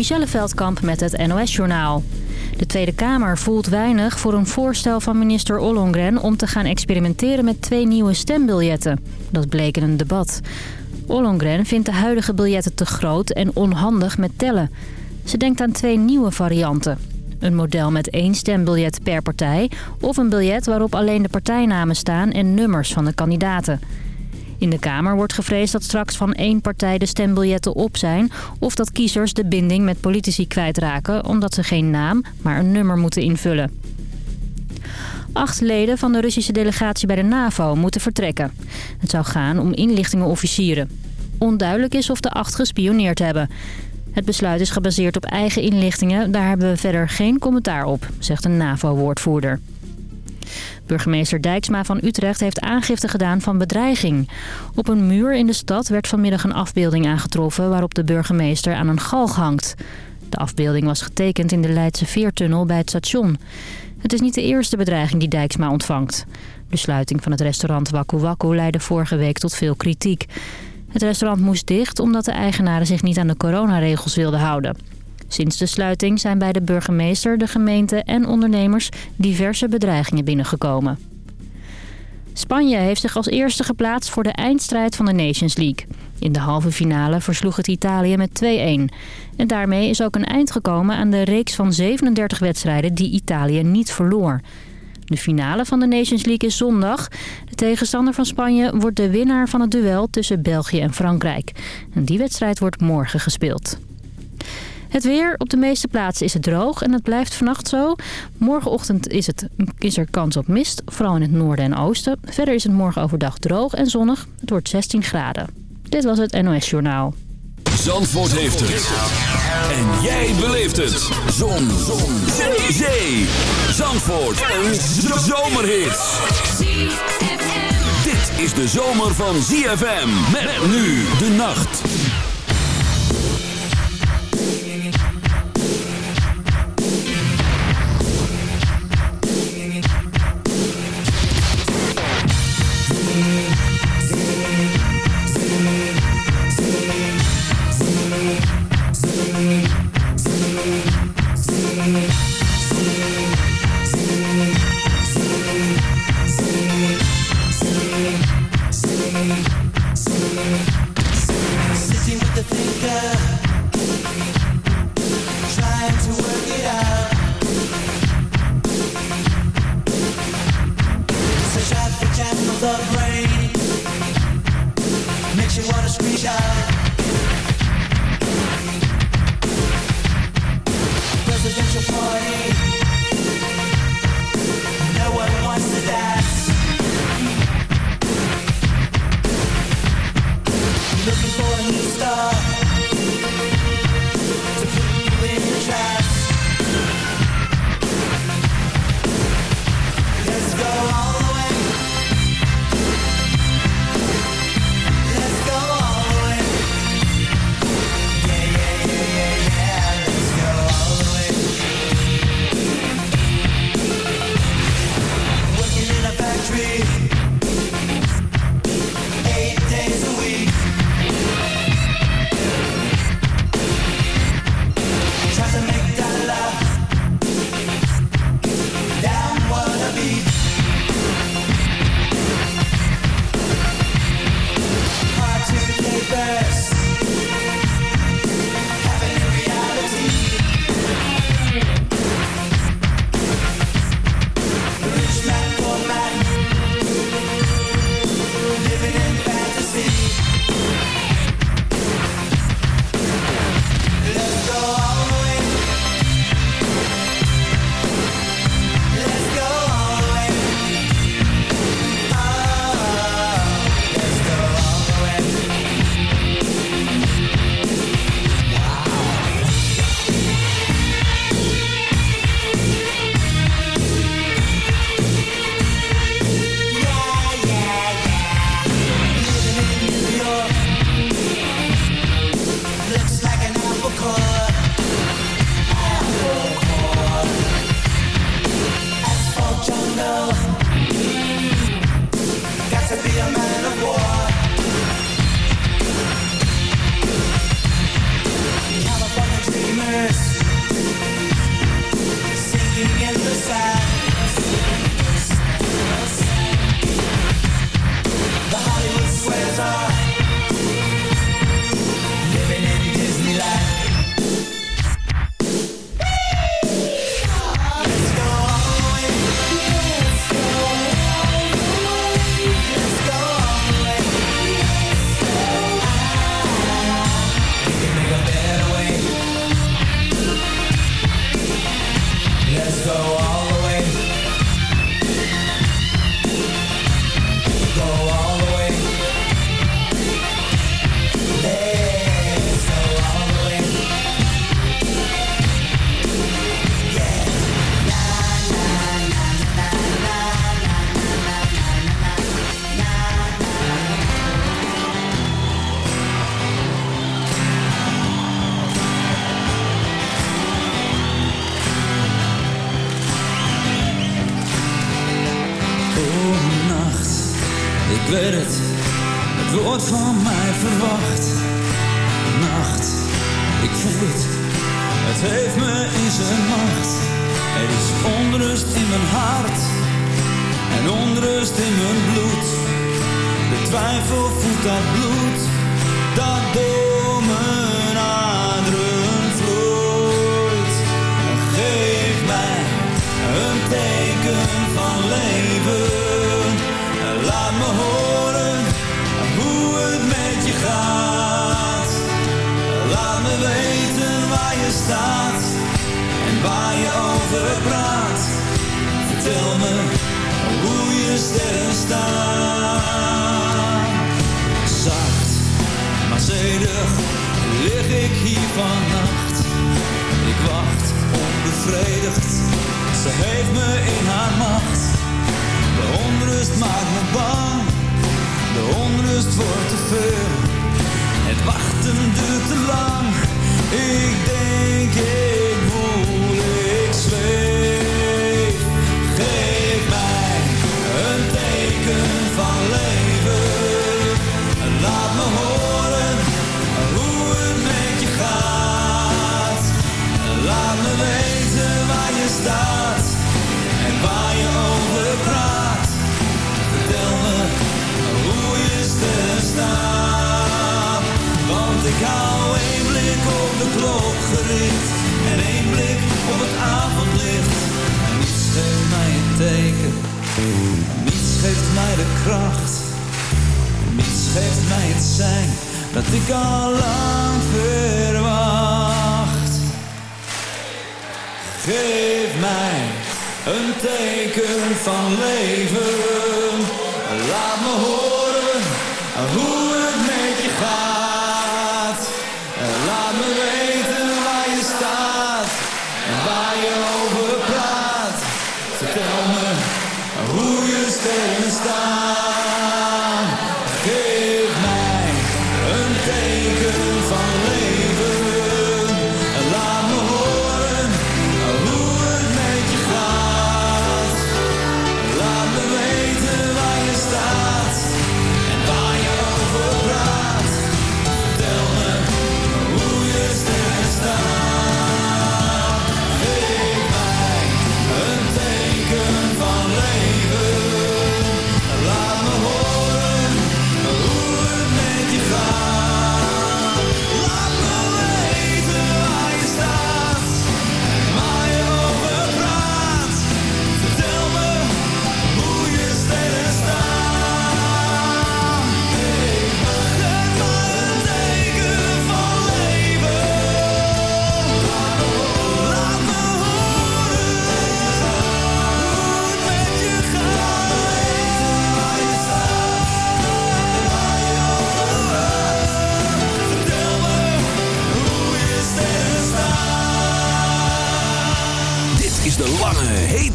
Michelle Veldkamp met het NOS-journaal. De Tweede Kamer voelt weinig voor een voorstel van minister Ollongren... om te gaan experimenteren met twee nieuwe stembiljetten. Dat bleek in een debat. Ollongren vindt de huidige biljetten te groot en onhandig met tellen. Ze denkt aan twee nieuwe varianten. Een model met één stembiljet per partij... of een biljet waarop alleen de partijnamen staan en nummers van de kandidaten... In de Kamer wordt gevreesd dat straks van één partij de stembiljetten op zijn... of dat kiezers de binding met politici kwijtraken... omdat ze geen naam, maar een nummer moeten invullen. Acht leden van de Russische delegatie bij de NAVO moeten vertrekken. Het zou gaan om inlichtingenofficieren. Onduidelijk is of de acht gespioneerd hebben. Het besluit is gebaseerd op eigen inlichtingen. Daar hebben we verder geen commentaar op, zegt een NAVO-woordvoerder. Burgemeester Dijksma van Utrecht heeft aangifte gedaan van bedreiging. Op een muur in de stad werd vanmiddag een afbeelding aangetroffen... waarop de burgemeester aan een galg hangt. De afbeelding was getekend in de Leidse Veertunnel bij het station. Het is niet de eerste bedreiging die Dijksma ontvangt. De sluiting van het restaurant Waku Waku leidde vorige week tot veel kritiek. Het restaurant moest dicht omdat de eigenaren zich niet aan de coronaregels wilden houden. Sinds de sluiting zijn bij de burgemeester, de gemeente en ondernemers diverse bedreigingen binnengekomen. Spanje heeft zich als eerste geplaatst voor de eindstrijd van de Nations League. In de halve finale versloeg het Italië met 2-1. En daarmee is ook een eind gekomen aan de reeks van 37 wedstrijden die Italië niet verloor. De finale van de Nations League is zondag. De tegenstander van Spanje wordt de winnaar van het duel tussen België en Frankrijk. En die wedstrijd wordt morgen gespeeld. Het weer. Op de meeste plaatsen is het droog en het blijft vannacht zo. Morgenochtend is, het, is er kans op mist, vooral in het noorden en oosten. Verder is het morgen overdag droog en zonnig. Het wordt 16 graden. Dit was het NOS Journaal. Zandvoort heeft het. En jij beleeft het. Zon. Zon. Zee. Zee. Zandvoort. Een zomerhit. Dit is de zomer van ZFM. Met nu de nacht. lonely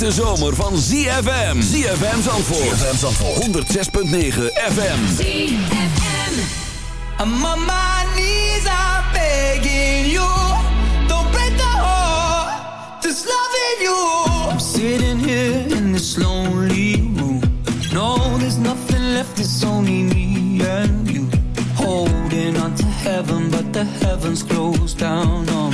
hete zomer van ZFM. ZFM Zandvoort. ZFM Zandvoort. 106.9 FM. ZFM. I'm on my knees, I'm begging you. Don't break the heart you. I'm sitting here in this lonely room. No, there's nothing left, it's only me and you. Holding on to heaven, but the heavens close down on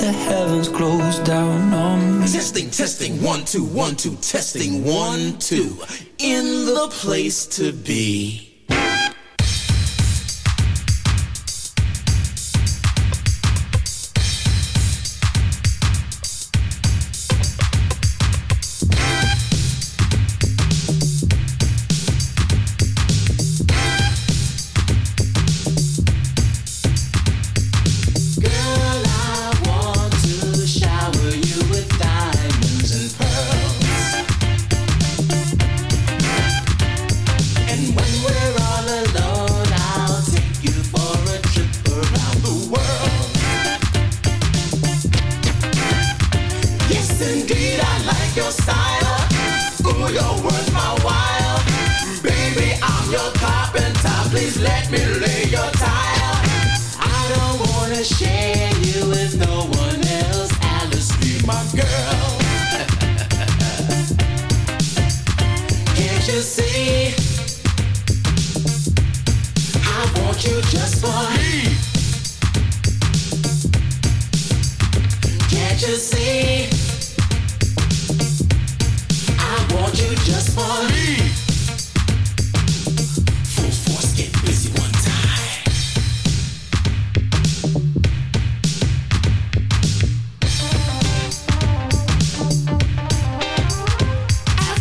the heavens closed down on me. Testing, testing, one, two, one, two, testing, one, two. In the place to be.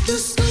Just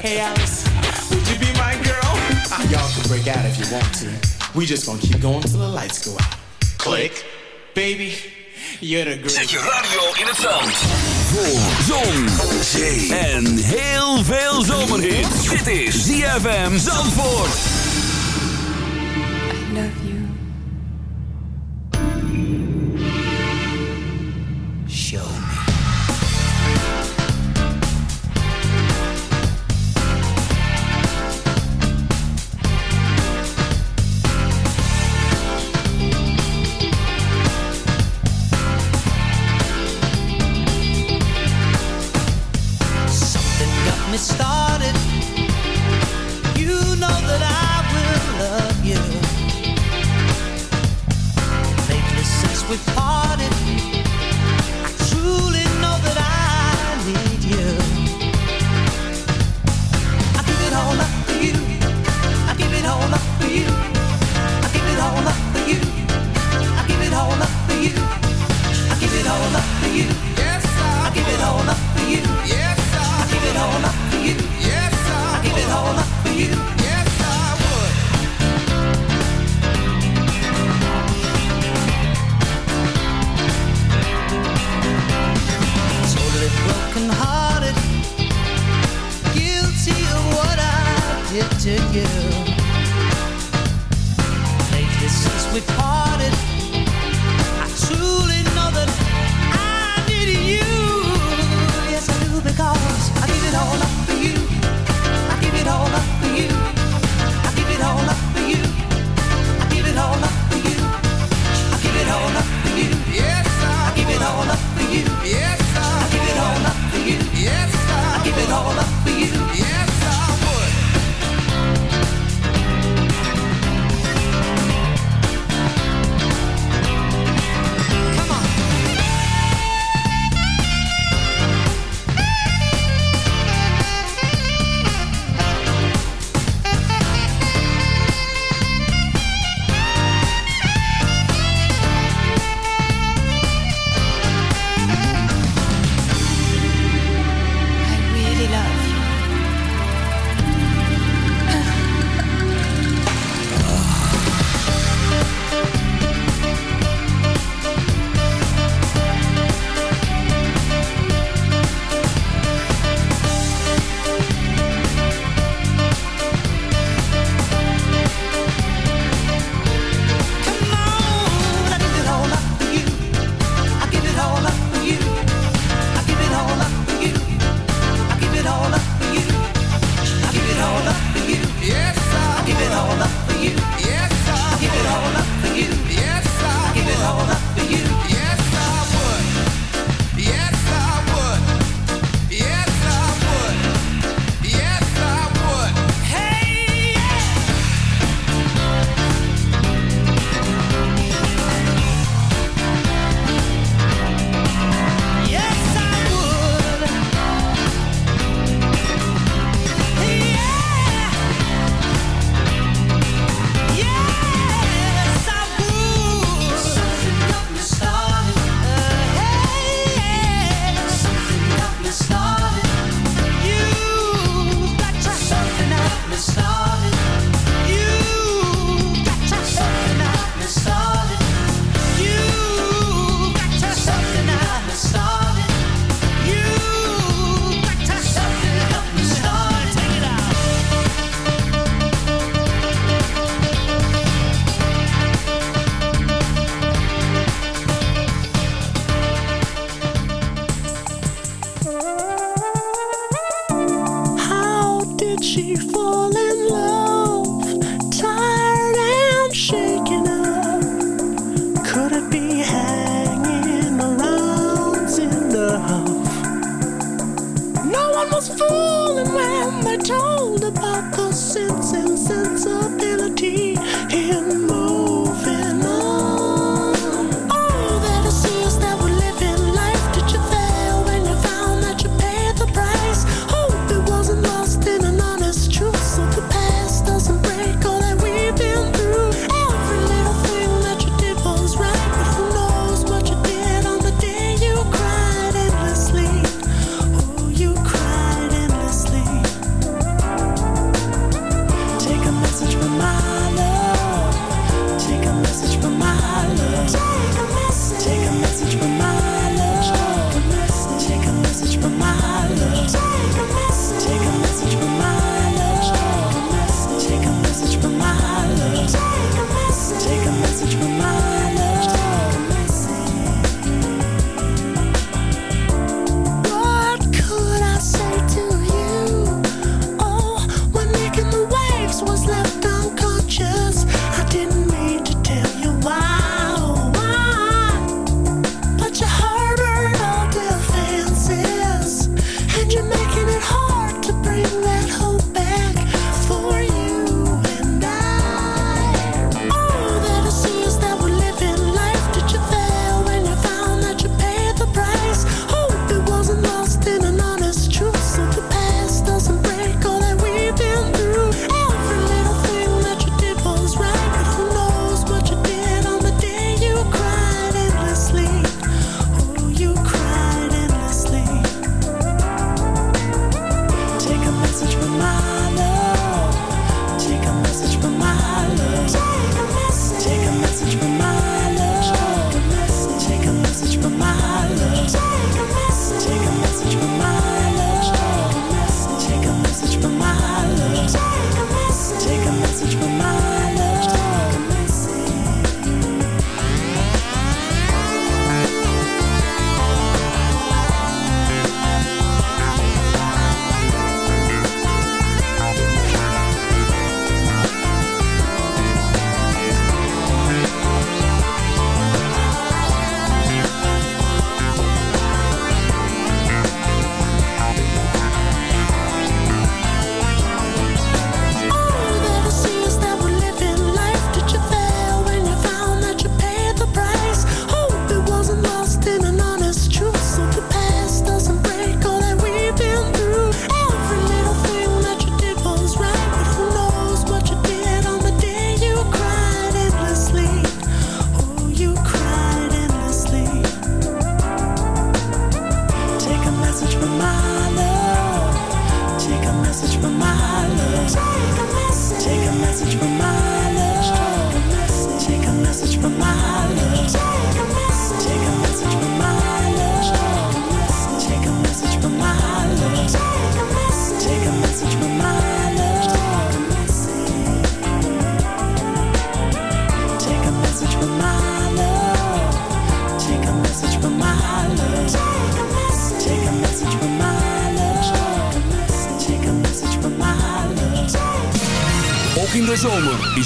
Hey Alice, would you be my girl? Y'all can break out if you want to. We just gonna keep going till the lights go out. Click. Baby, you're the great. Zet je radio in het zand. Voor zon, en heel veel zomerhit. Dit is ZFM Zandvoort.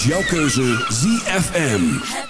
Jouw keuze ZFM.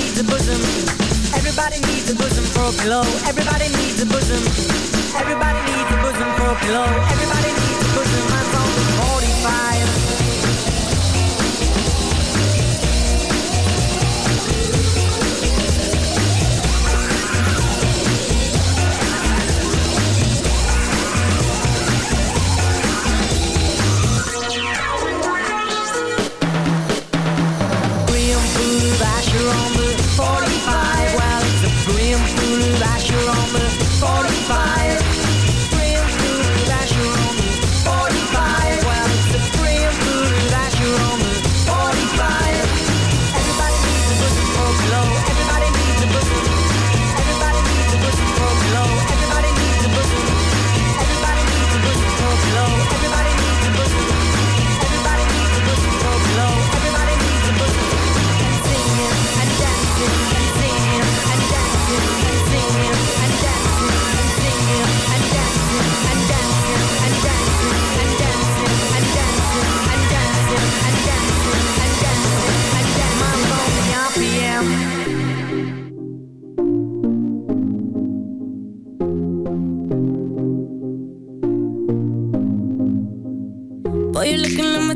bosom. Everybody needs a bosom for a pillow. Everybody needs a bosom. Everybody needs a bosom for a pillow. Everybody needs a bosom. I'm 45.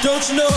Don't you know?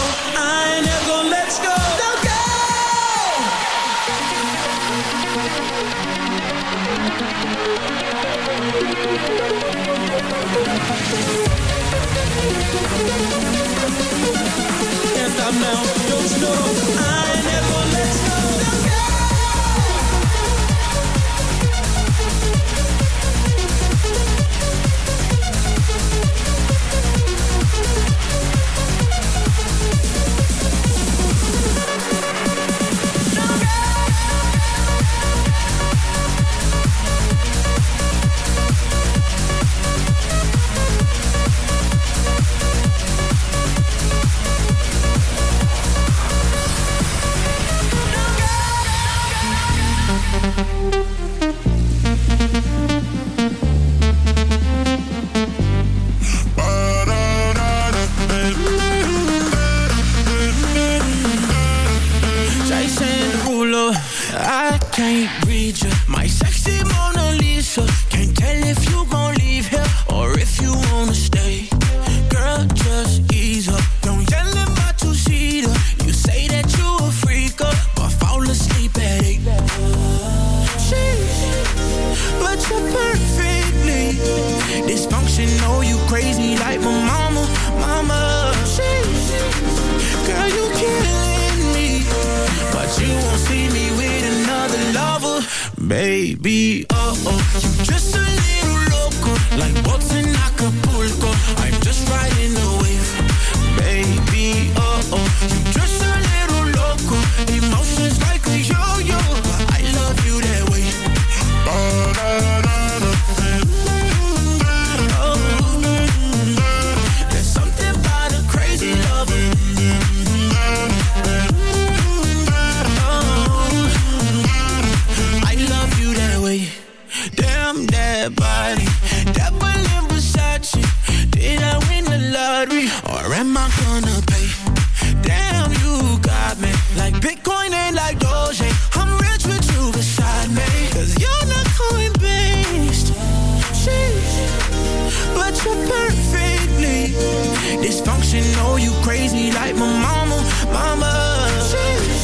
lottery? Or am I gonna pay? Damn, you got me. Like Bitcoin ain't like Doge. I'm rich with you beside me. Cause you're not coin based. Jeez. But you're perfectly dysfunctional. Oh, You crazy like my mama, mama. Jeez.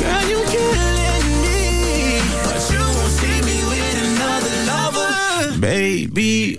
Girl, you killing me. But you won't see me with another lover. Baby,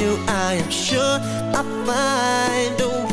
you, I am sure I'll find a way.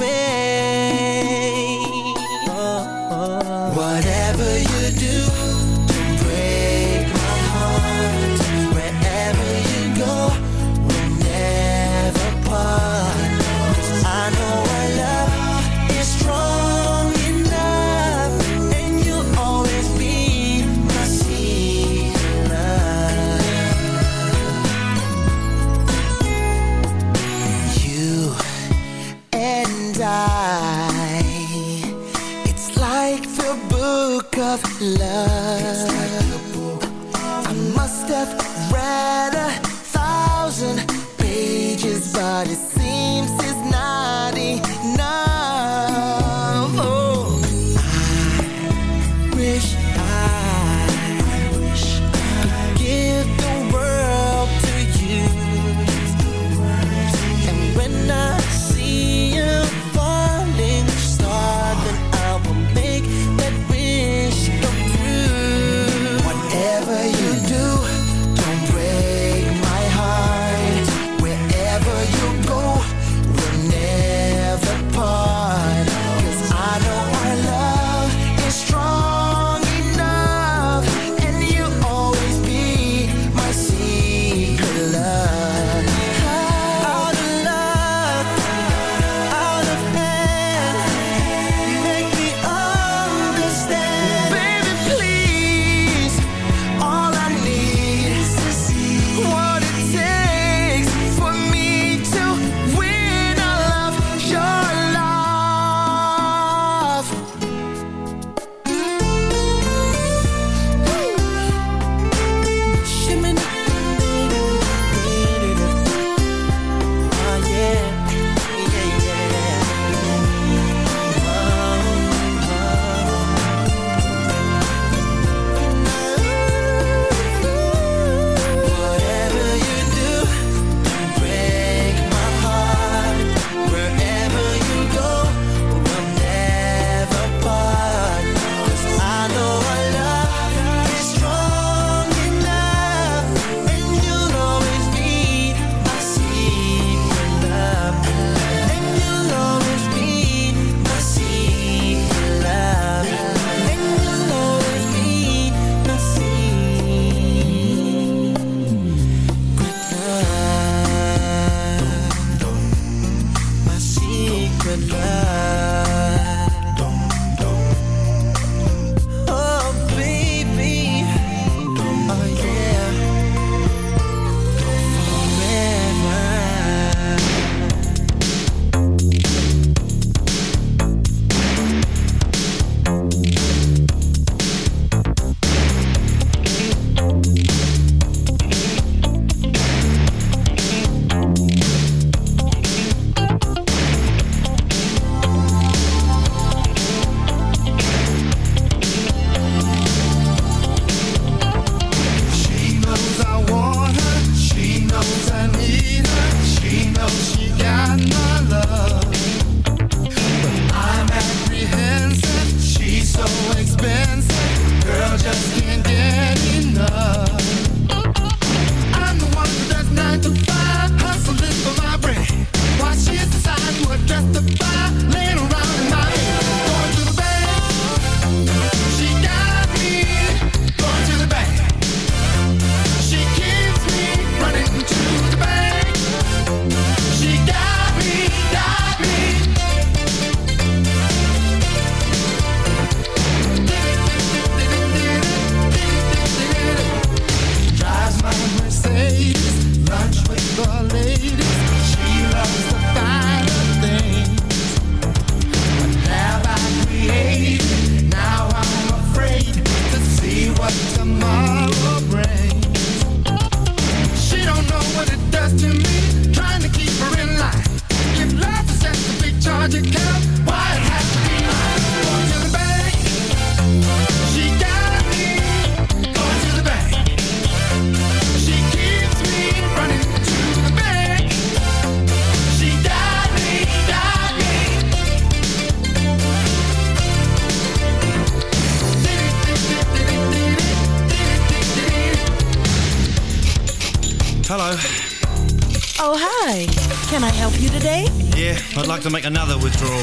To make another withdrawal.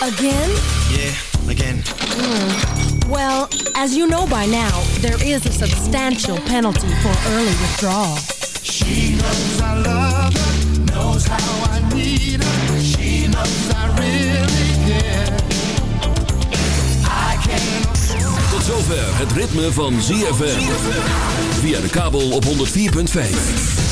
Again? Yeah, again. Hmm. Well, as you know by now, there is a substantial penalty for early withdrawal. She knows I love her, knows how I need her. She knows I really care. I can't Tot zover het ritme van ZFM. Via de kabel op 104.5.